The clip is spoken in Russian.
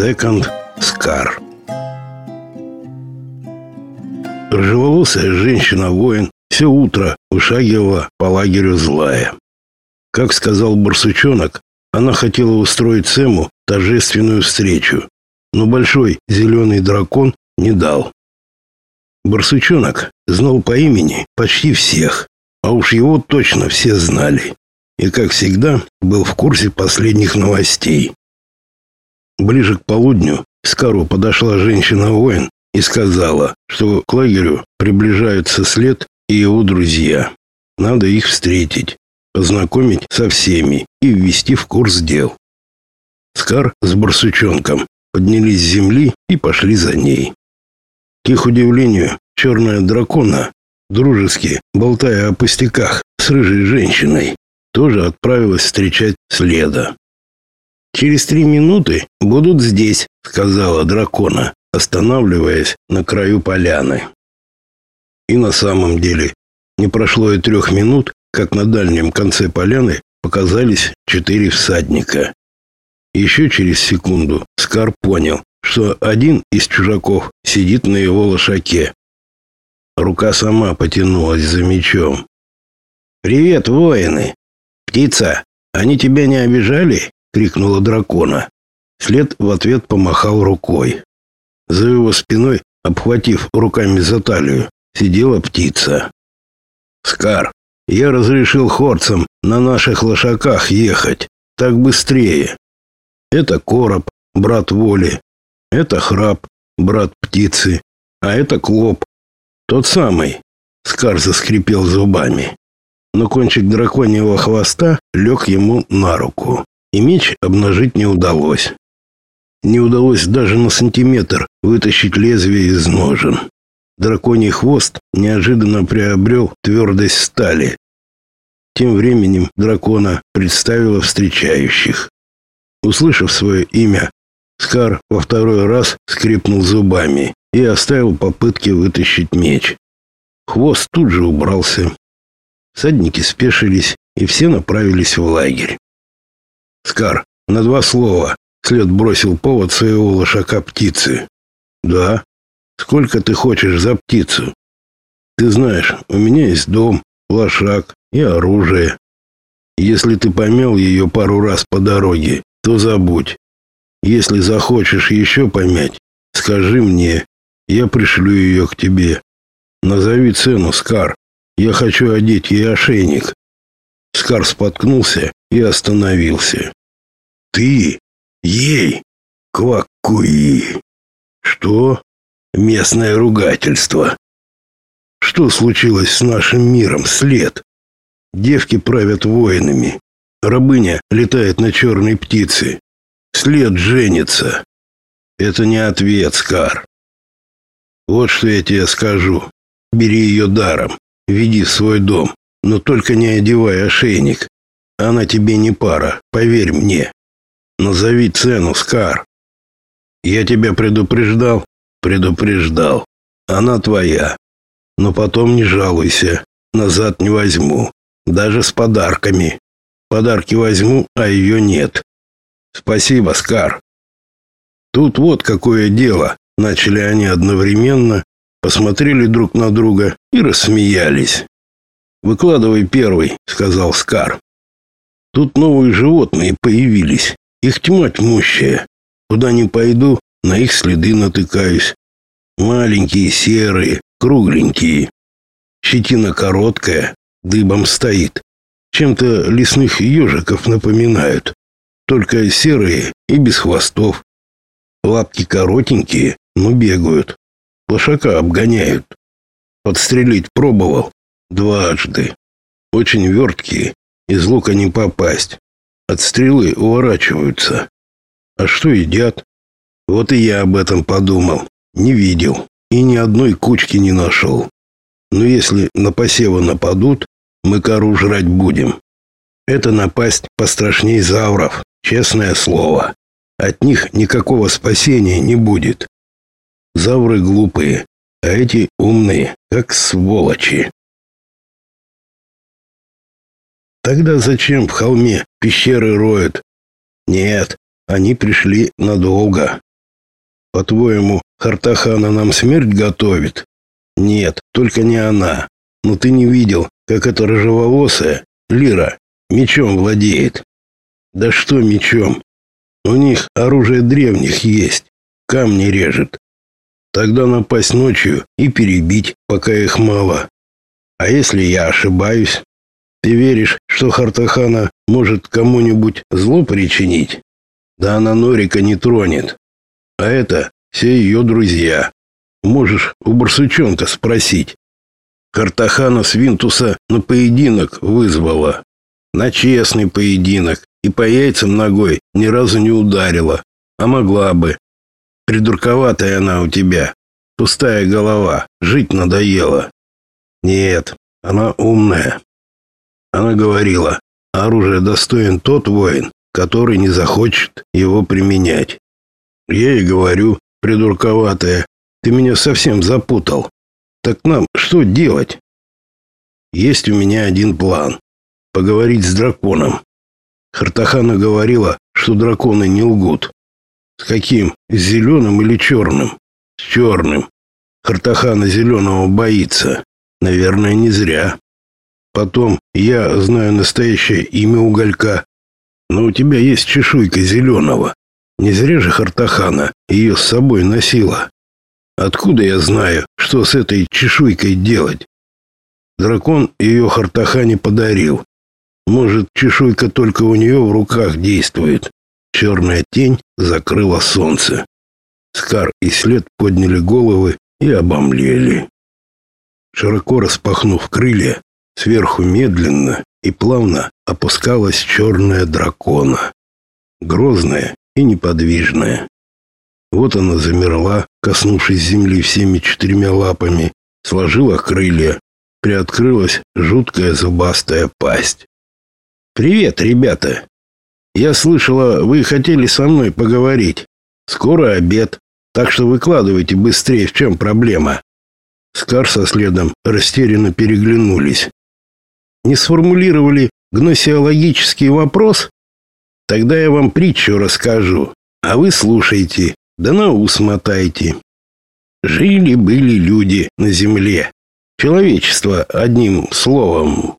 Секонд Скар. Рыжеволосая женщина-воин все утро вышагивала по лагерю злая. Как сказал Барсучонок, она хотела устроить Сэму торжественную встречу, но большой зеленый дракон не дал. Барсучонок знал по имени почти всех, а уж его точно все знали. И, как всегда, был в курсе последних новостей. Ближе к полудню к Скару подошла женщина-воин и сказала, что к лагерю приближаются след и его друзья. Надо их встретить, познакомить со всеми и ввести в курс дел. Скар с барсучонком поднялись с земли и пошли за ней. К их удивлению, черная дракона, дружески болтая о пустяках с рыжей женщиной, тоже отправилась встречать следа. «Через три минуты будут здесь», — сказала дракона, останавливаясь на краю поляны. И на самом деле не прошло и трех минут, как на дальнем конце поляны показались четыре всадника. Еще через секунду Скар понял, что один из чужаков сидит на его лошаке. Рука сама потянулась за мечом. «Привет, воины! Птица, они тебя не обижали?» — крикнула дракона. След в ответ помахал рукой. За его спиной, обхватив руками за талию, сидела птица. «Скар, я разрешил хорцам на наших лошаках ехать. Так быстрее. Это короб, брат воли. Это храп, брат птицы. А это клоп. Тот самый». Скар заскрипел зубами. Но кончик драконьего хвоста лег ему на руку и меч обнажить не удалось. Не удалось даже на сантиметр вытащить лезвие из ножен. Драконий хвост неожиданно приобрел твердость стали. Тем временем дракона представила встречающих. Услышав свое имя, Скар во второй раз скрипнул зубами и оставил попытки вытащить меч. Хвост тут же убрался. Садники спешились, и все направились в лагерь. Скар, на два слова. След бросил повод своего лошака птицы. Да. Сколько ты хочешь за птицу? Ты знаешь, у меня есть дом, лошак и оружие. Если ты помел ее пару раз по дороге, то забудь. Если захочешь еще помять, скажи мне, я пришлю ее к тебе. Назови цену, Скар. Я хочу одеть ей ошейник. Скар споткнулся и остановился. Ты? Ей? Квакуи. Что? Местное ругательство. Что случилось с нашим миром, след? Девки правят воинами. Рабыня летает на черной птице. След женится. Это не ответ, Скар. Вот что я тебе скажу. Бери ее даром, веди в свой дом, но только не одевай ошейник. Она тебе не пара, поверь мне. Назови цену, Скар. Я тебя предупреждал, предупреждал. Она твоя. Но потом не жалуйся. Назад не возьму, даже с подарками. Подарки возьму, а ее нет. Спасибо, Скар. Тут вот какое дело. Начали они одновременно, посмотрели друг на друга и рассмеялись. Выкладывай первый, сказал Скар. Тут новые животные появились. Их тьма тьмущая. Куда ни пойду, на их следы натыкаюсь. Маленькие, серые, кругленькие. Щетина короткая, дыбом стоит. Чем-то лесных ежиков напоминают. Только серые и без хвостов. Лапки коротенькие, но бегают. Лошака обгоняют. Подстрелить пробовал дважды. Очень верткие, из лука не попасть. От стрелы уворачиваются. А что едят? Вот и я об этом подумал. Не видел и ни одной кучки не нашел. Но если на посевы нападут, мы кору жрать будем. Это напасть пострашней завров, честное слово. От них никакого спасения не будет. Завры глупые, а эти умные, как сволочи. Тогда зачем в холме пещеры роют? Нет, они пришли надолго. По-твоему, Хартахана нам смерть готовит? Нет, только не она. Но ты не видел, как эта рыжеволосая Лира мечом владеет. Да что мечом? У них оружие древних есть. Камни режет. Тогда напасть ночью и перебить, пока их мало. А если я ошибаюсь? Ты веришь, что Хартахана может кому-нибудь зло причинить? Да она Норика не тронет. А это все ее друзья. Можешь у барсучонка спросить. Картахана Свинтуса на поединок вызвала. На честный поединок. И по яйцам ногой ни разу не ударила. А могла бы. Придурковатая она у тебя. Пустая голова. Жить надоело. Нет, она умная. Она говорила, оружие достоин тот воин, который не захочет его применять. Я и говорю, придурковатая, ты меня совсем запутал. Так нам что делать? Есть у меня один план. Поговорить с драконом. Хартахана говорила, что драконы не лгут. С каким? С зеленым или черным? С черным. Хартахана зеленого боится. Наверное, не зря. Потом я знаю настоящее имя уголька. Но у тебя есть чешуйка зеленого. Не зря же Хартахана ее с собой носила. Откуда я знаю, что с этой чешуйкой делать? Дракон ее Хартахане подарил. Может, чешуйка только у нее в руках действует. Черная тень закрыла солнце. Скар и След подняли головы и обомлели. Широко распахнув крылья, сверху медленно и плавно опускалась черная дракона. Грозная и неподвижная. Вот она замерла, коснувшись земли всеми четырьмя лапами, сложила крылья, приоткрылась жуткая зубастая пасть. «Привет, ребята! Я слышала, вы хотели со мной поговорить. Скоро обед, так что выкладывайте быстрее, в чем проблема». Скар со следом растерянно переглянулись. «Не сформулировали гносеологический вопрос? Тогда я вам притчу расскажу, а вы слушайте, да на ус мотайте. Жили-были люди на земле. Человечество, одним словом.